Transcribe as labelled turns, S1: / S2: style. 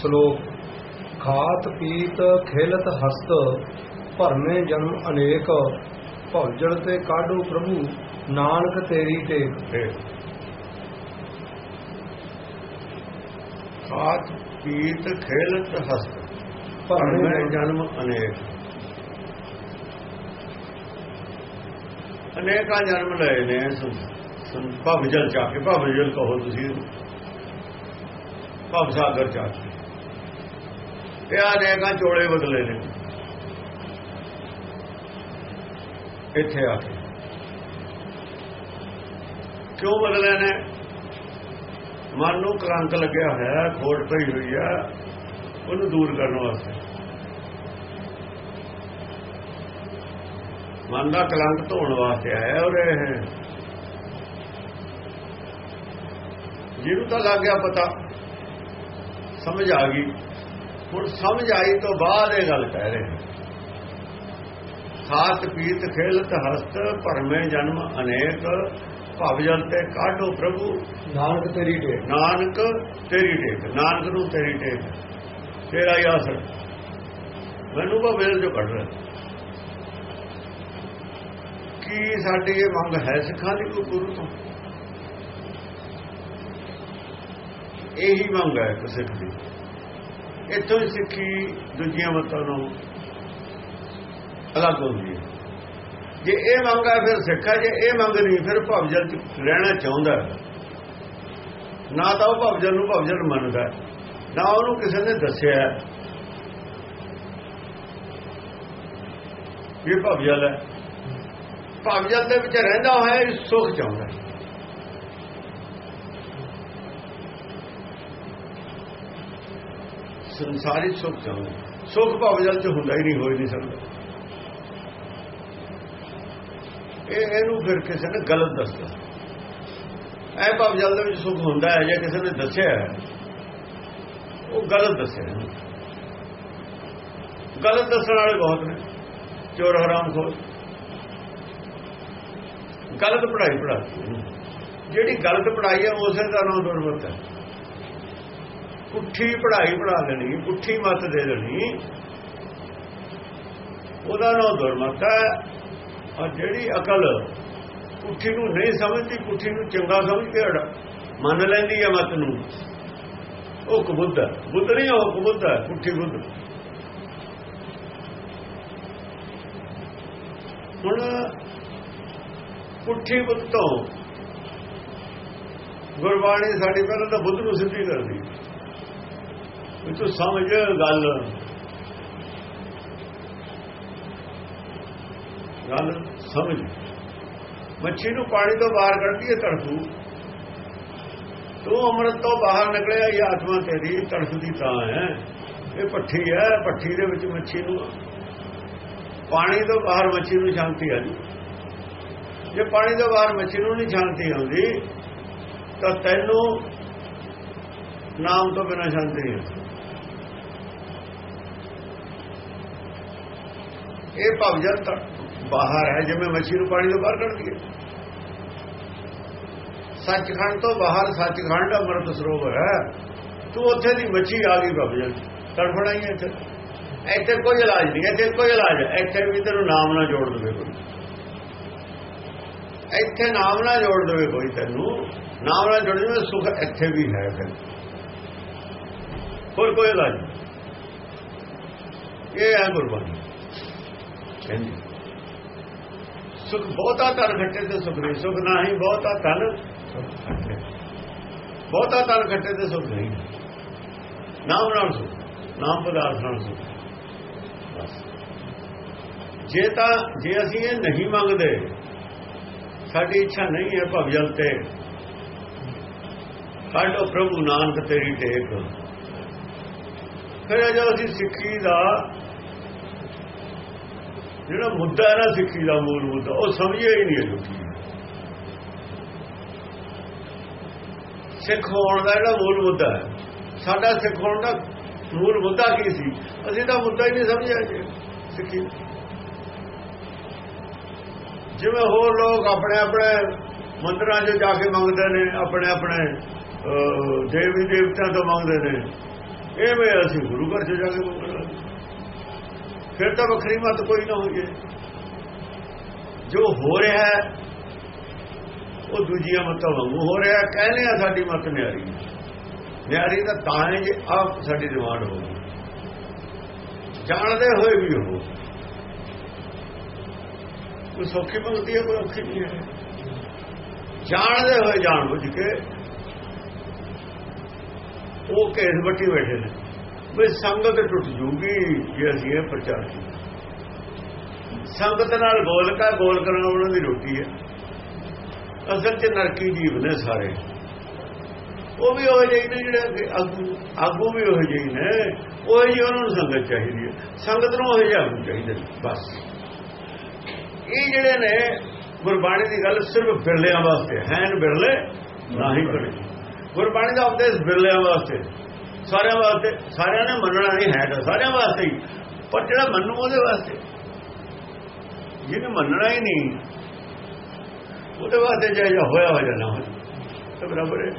S1: ਸ਼ਲੋਕ ਖਾਤ ਪੀਤ ਖੇਲਤ ਹਸਤ ਭਰਮੇ ਜਨਮ ਅਨੇਕ। ਭੌਜੜ ਤੇ ਕਾਢੋ ਪ੍ਰਭੂ ਨਾਨਕ ਤੇਰੀ ਟੇਕ
S2: ਖਾਤ ਪੀਤ ਖੇਲਤ ਹਸਤ
S1: ਭਰਮੇ
S2: ਜਨਮ ਅਨੇਕ। ਅਨੇਕਾਂ ਜਨਮ ਲਏ ਨੇ ਸੰ ਭਵ ਜਲ ਚਾ ਕੇ ਭਵ ਜਲ ਕਹੋ ਤੁਸੀਂ। ਭਵ ਸਾਗਰ ਚਾ ਕੇ ਇਹ ਅਨੇਕਾਂ ਚੋਲੇ ਬਦਲੇ ਨੇ। ਇੱਥੇ ਆ ਕੇ। ਕਿਉਂ ਬਦਲੇ ਨੇ? ਮਨ ਨੂੰ ਕਲੰਕ ਲੱਗਿਆ ਹੋਇਆ, ਖੋਟ ਪਈ ਹੋਈ ਹੈ ਉਹਨੂੰ ਦੂਰ ਕਰਨ ਵਾਸਤੇ। ਮਨ ਦਾ ਕਲੰਕ ਧੋਣ ਵਾਸਤੇ ਆਇਆ ਔਰ ਇਹ ਜਿਹਨੂੰ ਤਾਂ ਲੱਗ ਗਿਆ ਪਤਾ, ਸਮਝ ਆ ਗਈ। ਹੁਣ ਸਮਝ ਆਈ ਤੋਂ ਬਾਅਦ ਇਹ ਗੱਲ ਕਹਿ ਰਹੇ ਖਾਤ ਪੀਤ ਖੇਲਤ ਹਸਤ ਭਰਮੇ ਜਨਮ ਅਨੇਕ ਭਵ ਜਲ ਤੇ ਕਾਢੋ ਪ੍ਰਭੂ।
S1: ਨਾਨਕ ਤੇਰੀ ਟੇਕ।
S2: ਨਾਨਕ ਤੇਰੀ ਟੇਕ ਨਾਨਕ ਨੂੰ ਤੇਰੀ ਟੇਕ। ਤੇਰਾ ਹੀ ਆਸਰ। ਮੈਨੂੰ ਬਾ ਵੇਲ ਜੋ ਕੱਢ ਰਿਹਾ ਕੀ ਸਾਡੀ ਇਹ ਮੰਗ ਹੈ ਸਿੱਖਾਂ ਦੀ ਕੋਈ ਗੁਰੂ ਤੋਂ? ਇਹੀ ਮੰਗ ਹੈ ਕਿਸੇ ਦੀ। ਇੱਥੋਂ ਹੀ ਸਿੱਖੀ ਦੂਜੀਆਂ ਮਤਾਂ ਨੂੰ ਅਲੱਗ ਹੁੰਦੀ ਹੈ। ਜੇ ਇਹ ਮੰਗ ਹੈ ਫਿਰ ਸਿੱਖਾ ਜੇ ਇਹ ਮੰਗ ਨਹੀਂ, ਫਿਰ ਭਵਜਲ ਚ ਰਹਿਣਾ ਚਾਹੁੰਦਾ ਨਾ ਤਾਂ ਉਹ ਭਵਜਲ ਨੂੰ ਭਵਜਲ ਮੰਨਦਾ ਨਾ ਉਹਨੂੰ ਕਿਸੇ ਨੇ ਦੱਸਿਆ ਇਹ ਭਵਜਲ ਹੈ। ਭਵਜਲ ਦੇ ਵਿੱਚ ਰਹਿੰਦਾ ਹੋਇਆ ਸੁੱਖ ਚਾਹੁੰਦਾ ਸੰਸਾਰਿਕ ਸੁੱਖ ਚਾਹੁੰਦਾ ਸੁੱਖ ਭਵਜਲ ਚ ਹੁੰਦਾ ਹੀ ਨਹੀਂ ਹੋਈ ਨਹੀਂ ਸਕਦਾ। ਇਹ ਇਹਨੂੰ ਫਿਰ ਕਿਸੇ ਨੇ ਗਲਤ ਦੱਸਦਾ ਐ ਭਵਜਲ ਦੇ ਵਿੱਚ ਸੁੱਖ ਹੁੰਦਾ ਹੈ ਜੇ ਕਿਸੇ ਨੇ ਦੱਸਿਆ ਉਹ ਗਲਤ ਦੱਸਿਆ ਗਲਤ ਦੱਸਣ ਵਾਲੇ ਬਹੁਤ ਨੇ, ਚੋਰ, ਹਰਾਮ ਖੋਰ। ਗਲਤ ਪੜਾਈ ਪੜਾਤੀ ਜਿਹੜੀ ਗਲਤ ਪੜਾਈ ਹੈ, ਉਸੇ ਦਾ ਨਾਮ ਦੁਰਮਤ ਹੈ। ਪੁੱਠੀ ਪੜ੍ਹਾਈ ਪੜਾ ਲੈਣੀ, ਪੁੱਠੀ ਮਤ ਦੇ ਦੇਣੀ। ਉਹਦਾ ਨਾਮ ਦੁਰਮਤ ਹੈ। ਔਰ ਜਿਹੜੀ ਅਕਲ ਪੁੱਠੀ ਨੂੰ ਨਹੀਂ ਸਮਝਦੀ, ਪੁੱਠੀ ਨੂੰ ਚੰਗਾ ਸਮਝ ਕੇ ਮੰਨ ਲੈਂਦੀ ਹੈ ਮਤ ਨੂੰ। ਉਹ ਕਬੁੱਧ ਹੈ। ਬੁੱਧ ਨਹੀਂ, ਉਹ ਕਬੁੱਧ ਹੈ। ਪੁੱਠੀ ਬੁੱਧ। ਹੁਣ ਪੁੱਠੀ ਬੁੱਧ ਤੋਂ ਗੁਰਬਾਣੀ ਸਾਡੀ ਪਹਿਲਾਂ ਤਾਂ ਬੁੱਧ ਨੂੰ ਸਿੱਧੀ ਕਰਦੀ। ਵੀ ਤੂੰ ਸਮਝ ਗੱਲ? ਗੱਲ ਸਮਝ। ਮੱਛੀ ਨੂੰ ਪਾਣੀ ਤੋਂ ਬਾਹਰ ਕੱਢਦੀ ਹੈ ਤੜਫੂ। ਤੂੰ ਅੰਮ੍ਰਿਤ ਤੋਂ ਬਾਹਰ ਨਿਕਲਿਆ, ਇਹ ਆਤਮਾ ਤੇਰੀ ਤੜਫਦੀ ਤਾਂ ਹੈ। ਇਹ ਪੱਠੀ ਹੈ, ਪੱਠੀ ਦੇ ਵਿੱਚ ਮੱਛੀ ਨੂੰ ਪਾਣੀ ਤੋਂ ਬਾਹਰ ਮੱਛੀ ਨੂੰ ਸ਼ਾਂਤੀ ਆ ਜੀ। ਜੇ ਪਾਣੀ ਤੋਂ ਬਾਹਰ ਮੱਛੀ ਨੂੰ ਨਹੀਂ ਸ਼ਾਂਤੀ ਆਉਂਦੀ, ਤਾਂ ਤੈਨੂੰ ਨਾਮ ਤੋਂ ਬਿਨਾ ਸ਼ਾਂਤੀ ਨਹੀਂ ਇਹ ਭਵਜਨ ਬਾਹਰ ਹੈ, ਜਿਵੇਂ ਮੱਛੀ ਨੂੰ ਪਾਣੀ ਤੋਂ ਬਾਹਰ ਕੱਢਦੀ ਹੈ ਸੱਚਖੰਡ ਤੋਂ ਬਾਹਰ ਸੱਚਖੰਡ ਅੰਮ੍ਰਿਤ ਸਰੋਵਰ ਹੈ। ਤੂੰ ਉੱਥੇ ਦੀ ਮੱਛੀ ਆ ਗਈ ਭਵਜਨ ਤੜਫੜਾਈ ਇੱਥੇ। ਇੱਥੇ ਕੋਈ ਇਲਾਜ ਨਹੀਂ ਇੱਥੇ ਕੋਈ ਇਲਾਜ ਇੱਥੇ ਵੀ ਤੈਨੂੰ ਨਾਮ ਨਾਲ ਜੋੜ ਦੇਵੇ ਕੋਈ। ਇੱਥੇ ਨਾਮ ਨਾਲ ਜੋੜ ਦੇਵੇ ਕੋਈ ਤੈਨੂੰ। ਨਾਮ ਨਾਲ ਜੋੜ ਦੇਵੇ, ਸੁਖ ਇੱਥੇ ਵੀ ਹੈ ਫਿਰ। ਹੋਰ ਕੋਈ ਇਲਾਜ ਇਹ ਹੈ ਗੁਰਬਾਣੀ। ਕਹਿੰਦੀ, ਸੁਖ ਬਹੁਤਾ ਤਨ ਘਟੇ ਤੇ ਸੁਖ ਨਹੀਂ ਸੁਖ ਨਹੀਂ ਬਹੁਤਾ ਤਨ ਬਹੁਤਾ ਤਨ ਘਟੇ ਤੇ ਸੁਖ ਨਹੀਂ। ਨਾਮ ਨਾਲ ਸੁਖ, ਨਾਮ ਪਦਾਰਥ ਨਾਲ ਸੁਖ। ਜੇ ਤਾਂ, ਜੇ ਅਸੀਂ ਇਹ ਨਹੀਂ ਮੰਗਦੇ, ਸਾਡੀ ਇੱਛਾ ਨਹੀਂ ਹੈ ਭਵਜਲ ਤੇ। ਕਾਢੋ ਪ੍ਰਭੂ ਨਾਨਕ ਤੇਰੀ ਟੇਕ। ਫਿਰ ਜਦੋਂ ਅਸੀਂ ਸਿੱਖੀ ਦਾ ਜਿਹੜਾ ਮੁੱਦਾ ਹੈ ਨਾ ਸਿੱਖੀ ਦਾ ਮੂਲ ਮੁੱਦਾ, ਉਹ ਸਮਝਿਆ ਹੀ ਨਹੀਂ ਲੋਕੀ। ਸਿੱਖ ਹੋਣ ਦਾ ਜਿਹੜਾ ਮੂਲ ਮੁੱਦਾ ਹੈ, ਸਾਡਾ ਸਿੱਖ ਹੋਣ ਦਾ ਮੂਲ ਮੁੱਦਾ ਕੀ ਸੀ? ਅਸੀਂ ਤਾਂ ਮੁੱਦਾ ਹੀ ਨਹੀਂ ਸਮਝਿਆ ਜੀ, ਸਿੱਖੀ ਜਿਵੇਂ ਹੋਰ ਲੋਕ ਆਪਣੇ ਆਪਣੇ ਮੰਦਰਾਂ 'ਚ ਜਾ ਕੇ ਮੰਗਦੇ ਨੇ, ਆਪਣੇ ਆਪਣੇ ਦੇਵੀ ਦੇਵਤਿਆਂ ਤੋਂ ਮੰਗਦੇ ਨੇ ਇਹ ਅਸੀਂ ਗੁਰੂ ਘਰ ਚ ਜਾ ਕੇ ਮੰਗਣਾ ਫਿਰ ਤਾਂ ਵੱਖਰੀ ਮਤ ਕੋਈ ਨਾ ਹੋਈ ਜੋ ਹੋ ਰਿਹਾ ਹੈ, ਉਹ ਦੂਜੀਆਂ ਮਤਾਂ ਵਾਂਗੂ ਹੋ ਰਿਹਾ ਕਹਿੰਦੇ ਆ ਸਾਡੀ ਮਤ ਨਿਆਰੀ। ਨਿਆਰੀ ਤਾਂ ਤਾਂ ਹੈ ਜੇ ਆਪ ਸਾਡੀ ਡਿਮਾਂਡ ਹੋਵੇ। ਜਾਣਦੇ ਹੋਏ ਵੀ ਹੋ ਕੋਈ ਸੌਖੀ ਮੰਗਦੀ ਹੈ, ਕੋਈ ਔਖੀ ਨਹੀਂ ਹੈ। ਜਾਣਦੇ ਹੋਏ ਜਾਣ ਬੁੱਝ ਕੇ ਉਹ ਕੇਸ ਬੱਟੀ ਬੈਠੇ ਨੇ। ਵੀ ਸੰਗਤ ਟੁੱਟ ਜੂਗੀ ਜੇ ਅਸੀਂ ਇਹ ਪ੍ਰਚਾਰ ਕੀਤਾ। ਸੰਗਤ ਨਾਲ ਗੋਲ ਕਾ ਗੋਲ ਕਰਨਾ ਉਹਨਾਂ ਦੀ ਰੋਟੀ ਹੈ। ਅਸਲ 'ਚ ਨਰਕੀ ਜੀਵ ਨੇ ਸਾਰੇ। ਉਹ ਵੀ ਉਹ ਜਿਹੇ ਨੇ ਜਿਹੜੇ ਆਗੂ ਆਗੂ ਵੀ ਉਹ ਜਿਹੇ ਨੇ। ਉਹ ਹੀ ਉਹਨਾਂ ਨੂੰ ਸੰਗਤ ਚਾਹੀਦੀ ਹੈ। ਸੰਗਤ ਨੂੰ ਉਹ ਜਿਹੇ ਆਗੂ ਚਾਹੀਦੇ ਬਸ। ਇਹ ਜਿਹੜੇ ਨੇ, ਗੁਰਬਾਣੀ ਦੀ ਗੱਲ ਸਿਰਫ ਬਿਰਲਿਆਂ ਵਾਸਤੇ ਹੈਨ ਬਿਰਲੇ ਨਾ ਹੀ ਕਰੇ। ਗੁਰਬਾਣੀ ਦਾ ਉਪਦੇਸ਼ ਬਿਰਲਿਆਂ ਵਾਸਤੇ। ਸਾਰਿਆਂ ਵਾਸਤੇ। ਸਾਰਿਆਂ ਨੇ ਮੰਨਣਾ ਨਹੀਂ ਹੈ ਤਾਂ ਸਾਰਿਆਂ ਵਾਸਤੇ ਹੀ। ਪਰ ਜਿਹੜਾ ਮੰਨੂ ਉਹਦੇ ਵਾਸਤੇ। ਜਿਹਨੇ ਮੰਨਣਾ ਹੀ ਨਹੀਂ, ਉਹਦੇ ਵਾਸਤੇ ਜੇ ਹੋਇਆ ਹੋ ਜਾਣਾ ਹੋਇਆ। ਤੇ ਬਰਾਬਰ ਹੈ।